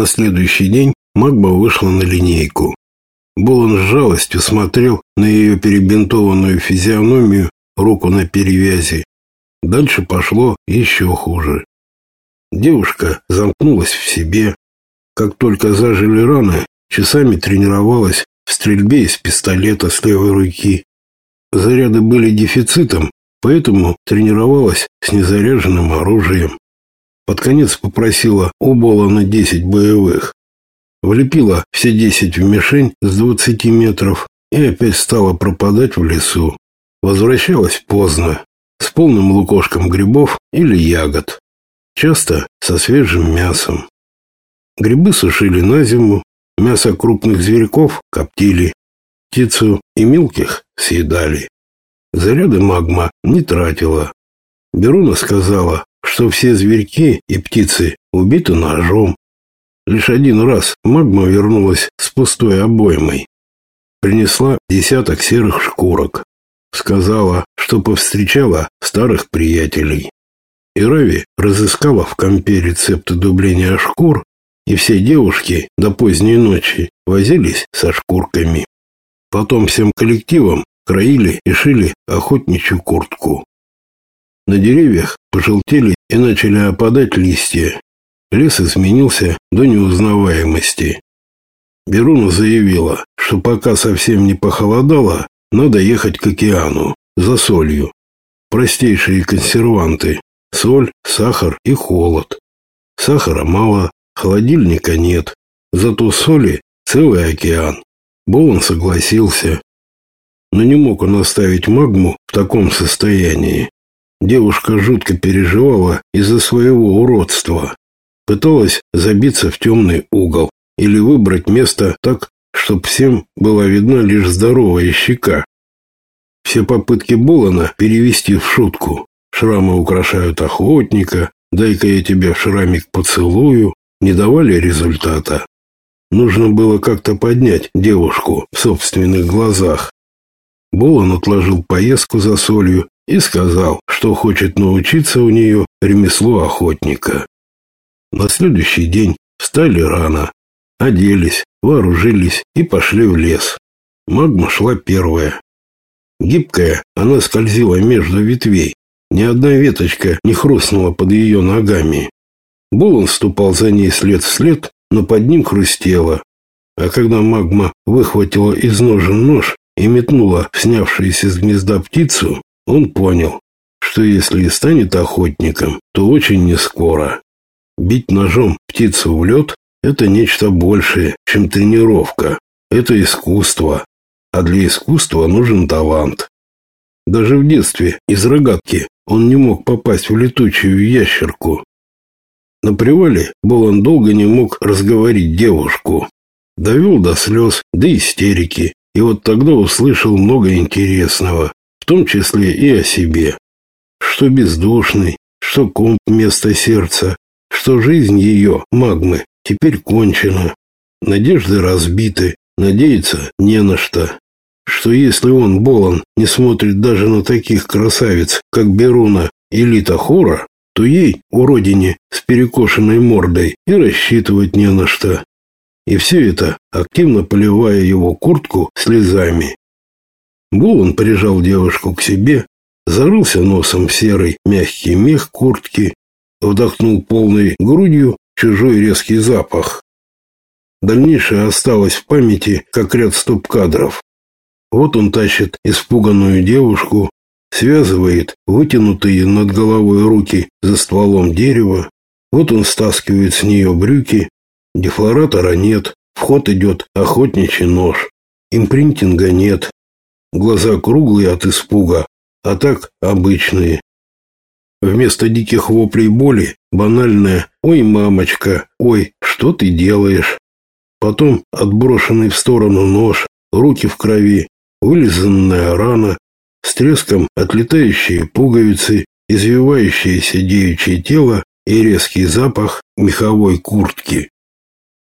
На следующий день магма вышла на линейку. Болон с жалостью смотрел на ее перебинтованную физиономию, руку на перевязи. Дальше пошло еще хуже. Девушка замкнулась в себе. Как только зажили раны, часами тренировалась в стрельбе из пистолета с левой руки. Заряды были дефицитом, поэтому тренировалась с незаряженным оружием. Под конец попросила у Болона 10 боевых. Влепила все 10 в мишень с 20 метров и опять стала пропадать в лесу. Возвращалась поздно, с полным лукошком грибов или ягод. Часто со свежим мясом. Грибы сушили на зиму, мясо крупных зверьков коптили, птицу и мелких съедали. Заряды магма не тратила. Беруна сказала, что все зверьки и птицы убиты ножом. Лишь один раз магма вернулась с пустой обоймой. Принесла десяток серых шкурок. Сказала, что повстречала старых приятелей. И Рави разыскала в компе рецепты дубления шкур, и все девушки до поздней ночи возились со шкурками. Потом всем коллективом краили и шили охотничью куртку. На деревьях пожелтели и начали опадать листья. Лес изменился до неузнаваемости. Беруна заявила, что пока совсем не похолодало, надо ехать к океану, за солью. Простейшие консерванты – соль, сахар и холод. Сахара мало, холодильника нет, зато соли целый океан. Болон согласился. Но не мог он оставить магму в таком состоянии. Девушка жутко переживала из-за своего уродства. Пыталась забиться в темный угол или выбрать место так, чтоб всем была видна лишь здоровая щека. Все попытки Болана перевести в шутку «шрамы украшают охотника», «дай-ка я тебя в шрамик поцелую» не давали результата. Нужно было как-то поднять девушку в собственных глазах. Болан отложил поездку за солью и сказал, что хочет научиться у нее ремеслу охотника. На следующий день встали рано, оделись, вооружились и пошли в лес. Магма шла первая. Гибкая, она скользила между ветвей. Ни одна веточка не хрустнула под ее ногами. Булан ступал за ней след в след, но под ним хрустело. А когда магма выхватила из ножен нож и метнула в снявшуюся с гнезда птицу, он понял, что если и станет охотником, то очень нескоро. Бить ножом птицу в лед это нечто большее, чем тренировка. Это искусство. А для искусства нужен талант. Даже в детстве из рогатки он не мог попасть в летучую ящерку. На привале Болон долго не мог разговорить девушку. Довел до слез, до истерики. И вот тогда услышал много интересного, в том числе и о себе. Что бездушный, что комп вместо сердца, что жизнь ее, магмы, теперь кончено. Надежды разбиты, надеяться не на что. Что если он, Болон, не смотрит даже на таких красавиц, как Беруна и Лита Хора, то ей, уродине с перекошенной мордой, и рассчитывать не на что. И все это, активно поливая его куртку слезами. Булан прижал девушку к себе, зарылся носом в серый мягкий мех куртки, вдохнул полной грудью чужой резкий запах. Дальнейшее осталось в памяти, как ряд стоп-кадров. Вот он тащит испуганную девушку, связывает вытянутые над головой руки за стволом дерева. Вот он стаскивает с нее брюки. Дефлоратора нет, вход идет охотничий нож. Импринтинга нет. Глаза круглые от испуга, а так обычные. Вместо диких воплей боли банальное «Ой, мамочка, ой, что ты делаешь?» Потом отброшенный в сторону нож, руки в крови, вылизанная рана, с треском отлетающие пуговицы, извивающееся девичье тело и резкий запах меховой куртки.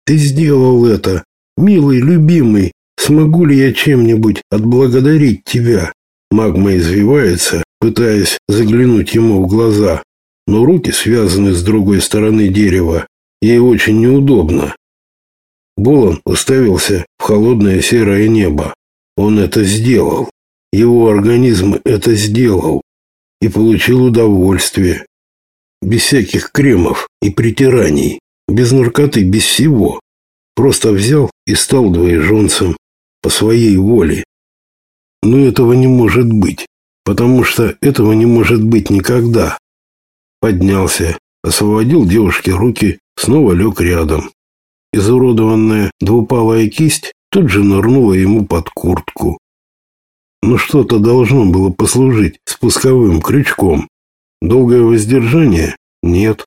«Ты сделал это, милый, любимый, смогу ли я чем-нибудь отблагодарить тебя?» Магма извивается, пытаясь заглянуть ему в глаза, но руки связаны с другой стороны дерева. Ей очень неудобно, Болон уставился в холодное серое небо. Он это сделал. Его организм это сделал. И получил удовольствие. Без всяких кремов и притираний. Без наркоты, без всего. Просто взял и стал двоеженцем. По своей воле. Но этого не может быть. Потому что этого не может быть никогда. Поднялся, освободил девушке руки, снова лег рядом. Изуродованная двупалая кисть тут же нырнула ему под куртку. Но что-то должно было послужить спусковым крючком. Долгое воздержание? Нет.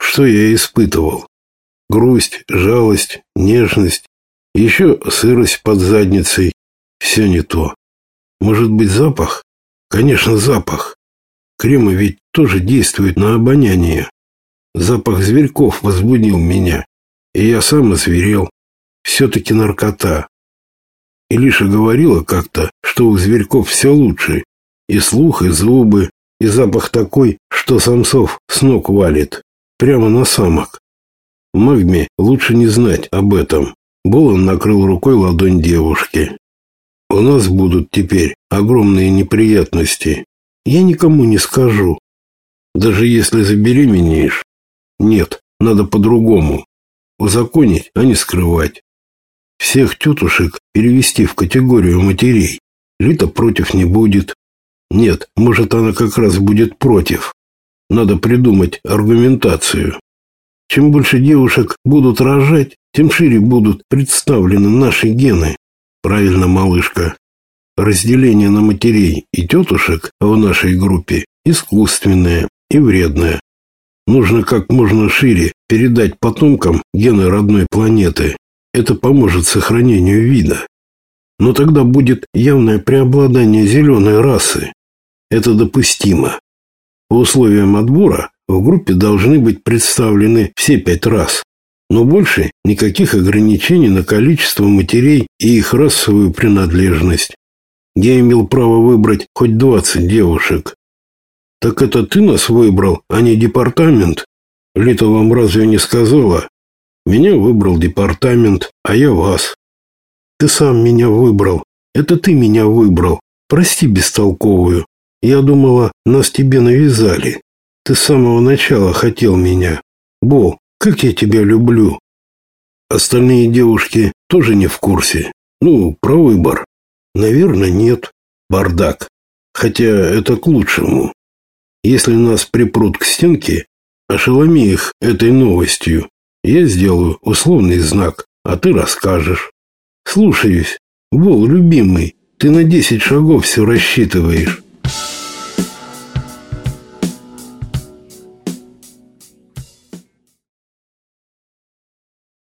Что я испытывал? Грусть, жалость, нежность, еще сырость под задницей. Все не то. Может быть, запах? Конечно, запах. Кремы ведь тоже действуют на обоняние. Запах зверьков возбудил меня и я сам озверел. Все-таки наркота. Илиша говорила как-то, что у зверьков все лучше. И слух, и зубы, и запах такой, что самцов с ног валит. Прямо на самок. Магме лучше не знать об этом. Болон накрыл рукой ладонь девушки. У нас будут теперь огромные неприятности. Я никому не скажу. Даже если забеременеешь. Нет, надо по-другому узаконить, а не скрывать. Всех тетушек перевести в категорию матерей. Лита против не будет. Нет, может, она как раз будет против. Надо придумать аргументацию. Чем больше девушек будут рожать, тем шире будут представлены наши гены. Правильно, малышка. Разделение на матерей и тетушек в нашей группе искусственное и вредное. Нужно как можно шире передать потомкам гены родной планеты. Это поможет сохранению вида. Но тогда будет явное преобладание зеленой расы. Это допустимо. По условиям отбора в группе должны быть представлены все пять рас. Но больше никаких ограничений на количество матерей и их расовую принадлежность. Я имел право выбрать хоть 20 девушек. Так это ты нас выбрал, а не департамент? Лита вам разве не сказала? Меня выбрал департамент, а я вас. Ты сам меня выбрал. Это ты меня выбрал. Прости бестолковую. Я думала, нас тебе навязали. Ты с самого начала хотел меня. Бо, как я тебя люблю. Остальные девушки тоже не в курсе. Ну, про выбор. Наверное, нет. Бардак. Хотя это к лучшему. Если нас припрут к стенке, ошеломи их этой новостью. Я сделаю условный знак, а ты расскажешь. Слушаюсь. Бол, любимый, ты на десять шагов все рассчитываешь.